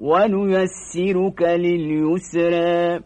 ونيسرك لليسرى.